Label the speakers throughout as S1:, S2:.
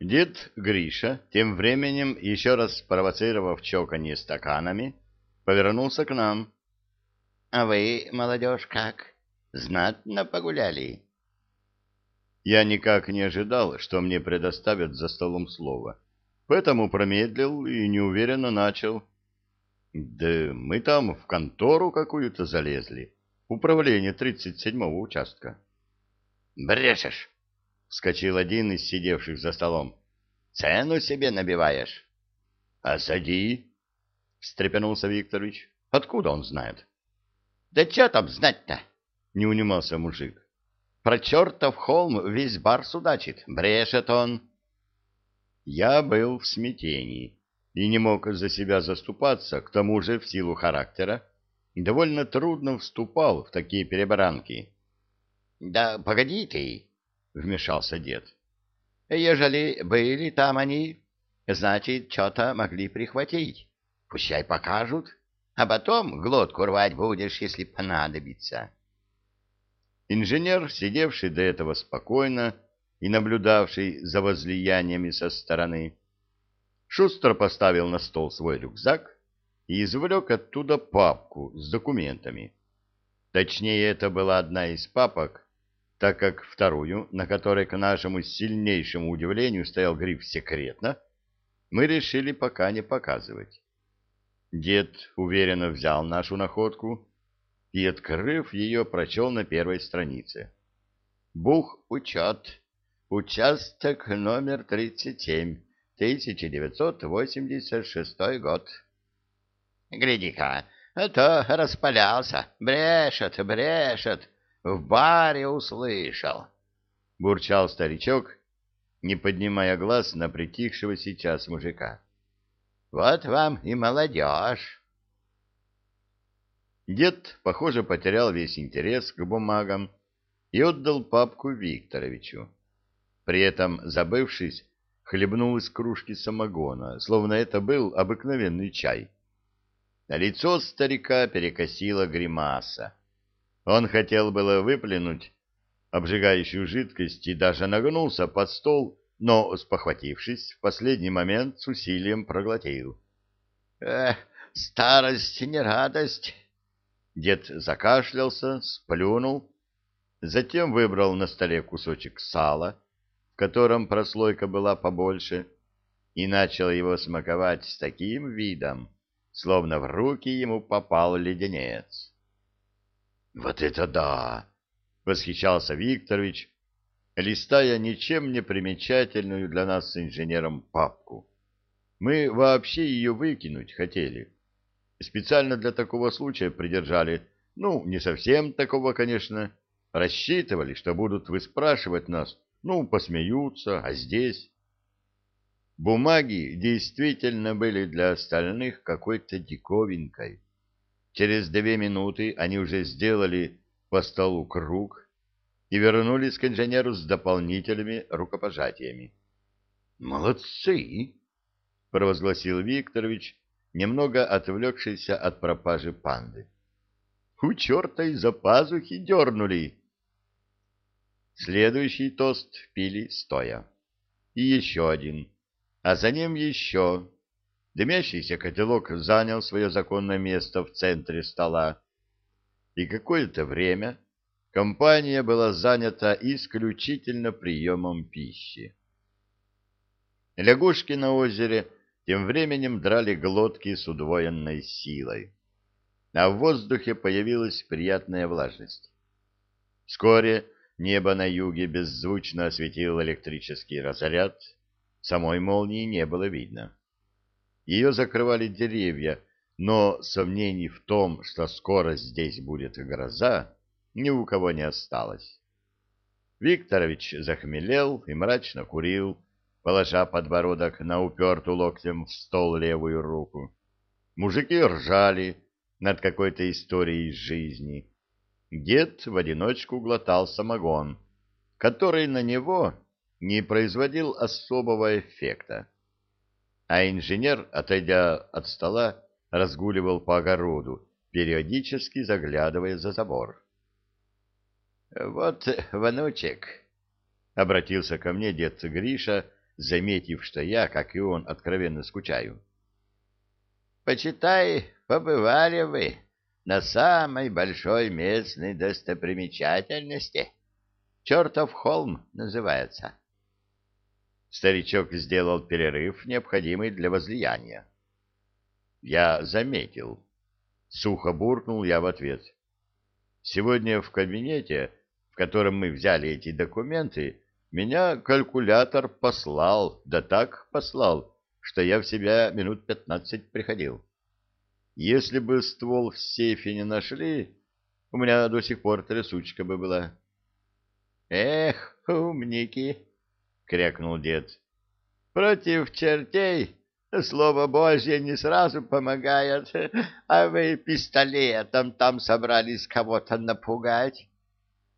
S1: Дед Гриша, тем временем, еще раз провоцировав чоканье стаканами, повернулся к нам. — А вы, молодежь, как? Знатно погуляли? Я никак не ожидал, что мне предоставят за столом слово, поэтому промедлил и неуверенно начал. — Да мы там в контору какую-то залезли, управление тридцать седьмого участка. — Брешешь! — вскочил один из сидевших за столом. — Цену себе набиваешь? — А сади, — встрепенулся Викторович. — Откуда он знает? — Да что там знать-то? — не унимался мужик. — Про чертов холм весь бар судачит. Брешет он. Я был в смятении и не мог за себя заступаться, к тому же в силу характера, довольно трудно вступал в такие перебранки. — Да погоди ты! Вмешался дед. Ежели были там они, значит, что-то могли прихватить. Пущай покажут, а потом глотку рвать будешь, если понадобится. Инженер, сидевший до этого спокойно и наблюдавший за возлияниями со стороны, шустро поставил на стол свой рюкзак и извлек оттуда папку с документами. Точнее, это была одна из папок, так как вторую, на которой, к нашему сильнейшему удивлению, стоял гриф «Секретно», мы решили пока не показывать. Дед уверенно взял нашу находку и, открыв ее, прочел на первой странице. «Бух учет. Участок номер 37, 1986 год». «Гляди-ка, а то распалялся. Брешет, брешет». В баре услышал. Бурчал старичок, не поднимая глаз на притихшего сейчас мужика. Вот вам и молодежь. Дед, похоже, потерял весь интерес к бумагам и отдал папку Викторовичу. При этом, забывшись, хлебнул из кружки самогона, словно это был обыкновенный чай. На лицо старика перекосила гримаса. Он хотел было выплюнуть обжигающую жидкость и даже нагнулся под стол, но, спохватившись, в последний момент с усилием проглотил. — Эх, старость не радость! Дед закашлялся, сплюнул, затем выбрал на столе кусочек сала, в котором прослойка была побольше, и начал его смаковать с таким видом, словно в руки ему попал леденец. Вот это да! Восхищался Викторович, листая ничем не примечательную для нас с инженером папку. Мы вообще ее выкинуть хотели. Специально для такого случая придержали. Ну, не совсем такого, конечно. Рассчитывали, что будут выспрашивать нас. Ну, посмеются, а здесь... Бумаги действительно были для остальных какой-то диковинкой. Через две минуты они уже сделали по столу круг и вернулись к инженеру с дополнительными рукопожатиями. «Молодцы!» — провозгласил Викторович, немного отвлекшийся от пропажи панды. «У черта из-за пазухи дернули!» Следующий тост пили стоя. И еще один, а за ним еще, Дымящийся котелок занял свое законное место в центре стола, и какое-то время компания была занята исключительно приемом пищи. Лягушки на озере тем временем драли глотки с удвоенной силой, а в воздухе появилась приятная влажность. Вскоре небо на юге беззвучно осветил электрический разряд, самой молнии не было видно. Ее закрывали деревья, но сомнений в том, что скоро здесь будет гроза, ни у кого не осталось. Викторович захмелел и мрачно курил, положа подбородок на упертую локтем в стол левую руку. Мужики ржали над какой-то историей из жизни. Дед в одиночку глотал самогон, который на него не производил особого эффекта а инженер, отойдя от стола, разгуливал по огороду, периодически заглядывая за забор. — Вот, внучек, — обратился ко мне дед Гриша, заметив, что я, как и он, откровенно скучаю. «Почитай, побывали вы на самой большой местной достопримечательности. Чертов холм называется». Старичок сделал перерыв, необходимый для возлияния. Я заметил. Сухо буркнул я в ответ. Сегодня в кабинете, в котором мы взяли эти документы, меня калькулятор послал, да так послал, что я в себя минут пятнадцать приходил. Если бы ствол в сейфе не нашли, у меня до сих пор трясучка бы была. — Эх, умники! — крякнул дед. — Против чертей слово Божье не сразу помогает, а вы пистолетом там собрались кого-то напугать.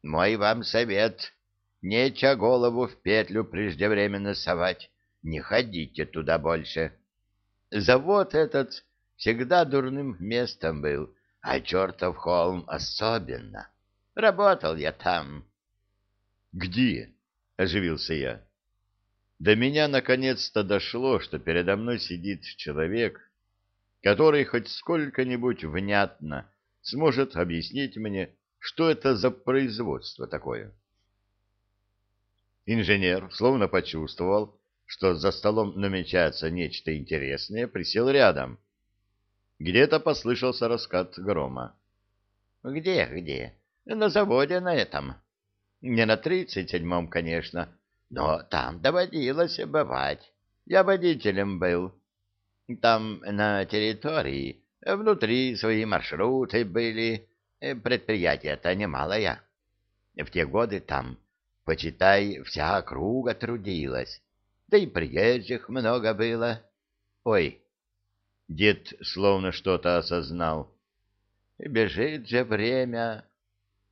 S1: Мой вам совет — нечего голову в петлю преждевременно совать, не ходите туда больше. Завод этот всегда дурным местом был, а чертов холм особенно. Работал я там. — Где? — оживился я. До меня наконец-то дошло, что передо мной сидит человек, который хоть сколько-нибудь внятно сможет объяснить мне, что это за производство такое. Инженер, словно почувствовал, что за столом намечается нечто интересное, присел рядом. Где-то послышался раскат грома. «Где, где? На заводе на этом. Не на тридцать седьмом, конечно, но там доводилось бывать. Я водителем был. Там на территории внутри свои маршруты были. Предприятие-то немалое. В те годы там, почитай, вся округа трудилась да и приезжих много было. Ой, дед словно что-то осознал. Бежит же время.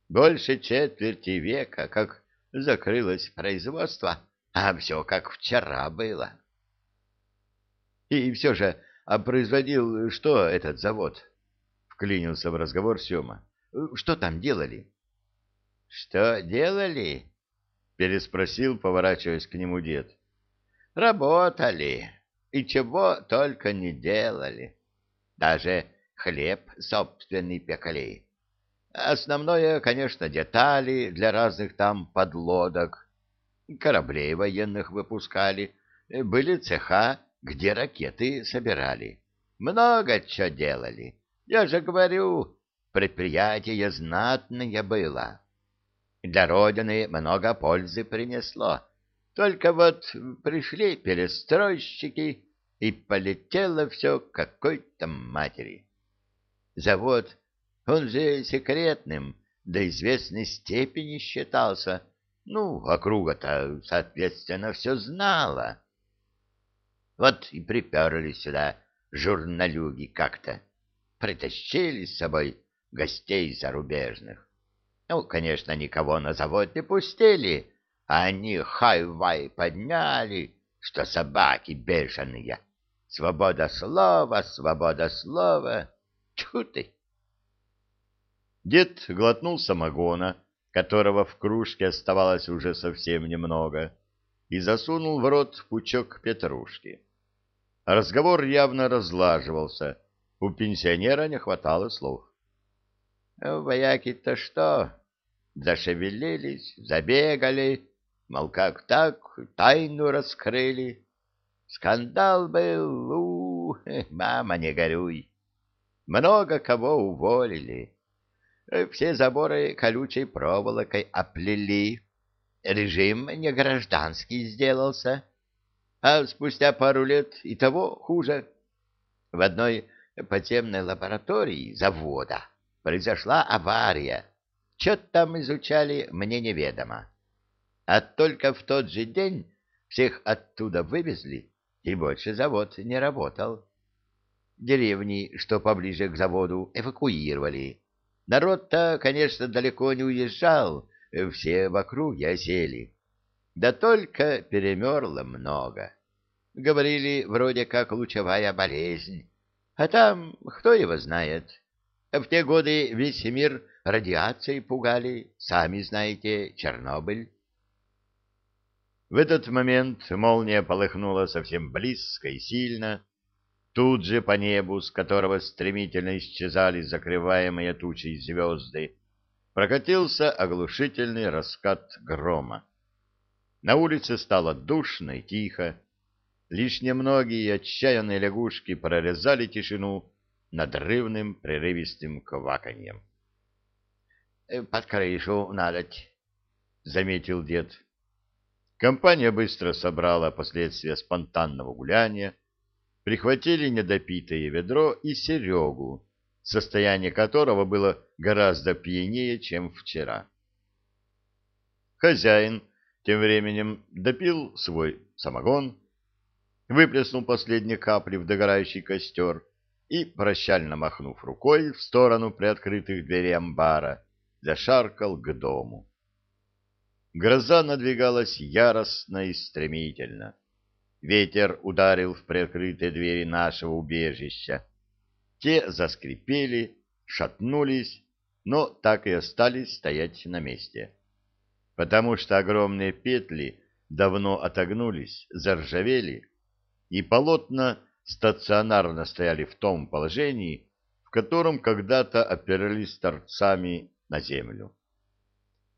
S1: Больше четверти века, как закрылось производство, а все как вчера было. И все же, а производил что этот завод? Вклинился в разговор Сема. Что там делали? Что делали? Переспросил, поворачиваясь к нему дед. Работали и чего только не делали. Даже хлеб собственный пекали. Основное, конечно, детали для разных там подлодок. Кораблей военных выпускали. Были цеха, где ракеты собирали. Много чего делали. Я же говорю, предприятие знатное было. Для Родины много пользы принесло. Только вот пришли перестройщики, и полетело все какой-то матери. Завод, он же секретным, до известной степени считался. Ну, округа-то, соответственно, все знала. Вот и приперли сюда журналюги как-то. Притащили с собой гостей зарубежных. Ну, конечно, никого на завод не пустили, они хай-вай подняли, что собаки бешеные. Свобода слова, свобода слова. Тьфу ты! Дед глотнул самогона, которого в кружке оставалось уже совсем немного, и засунул в рот пучок петрушки. Разговор явно разлаживался, у пенсионера не хватало слов. — Вояки-то что? Зашевелились, забегали, Мол, как так, тайну раскрыли. Скандал был, у, мама, не горюй. Много кого уволили. Все заборы колючей проволокой оплели. Режим не гражданский сделался. А спустя пару лет и того хуже. В одной подземной лаборатории завода произошла авария. Что там изучали, мне неведомо. А только в тот же день всех оттуда вывезли, и больше завод не работал. Деревни, что поближе к заводу, эвакуировали. Народ-то, конечно, далеко не уезжал, все в округе осели. Да только перемерло много. Говорили, вроде как лучевая болезнь. А там, кто его знает. В те годы весь мир радиацией пугали, сами знаете, Чернобыль. В этот момент молния полыхнула совсем близко и сильно. Тут же по небу, с которого стремительно исчезали закрываемые тучей звезды, прокатился оглушительный раскат грома. На улице стало душно и тихо. Лишь немногие отчаянные лягушки прорезали тишину надрывным прерывистым кваканьем. «Э, — Под крышу надоть, — заметил дед. Компания быстро собрала последствия спонтанного гуляния, прихватили недопитое ведро и Серегу, состояние которого было гораздо пьянее, чем вчера. Хозяин тем временем допил свой самогон, выплеснул последние капли в догорающий костер и, прощально махнув рукой в сторону приоткрытых дверей амбара, зашаркал к дому. Гроза надвигалась яростно и стремительно. Ветер ударил в приоткрытые двери нашего убежища. Те заскрипели, шатнулись, но так и остались стоять на месте. Потому что огромные петли давно отогнулись, заржавели, и полотна стационарно стояли в том положении, в котором когда-то опирались торцами на землю.